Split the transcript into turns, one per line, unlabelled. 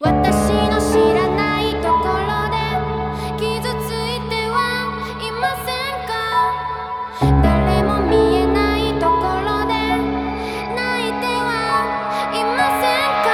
私の知らないところで傷ついてはいませんか？誰も見えないところで泣いてはいませんか？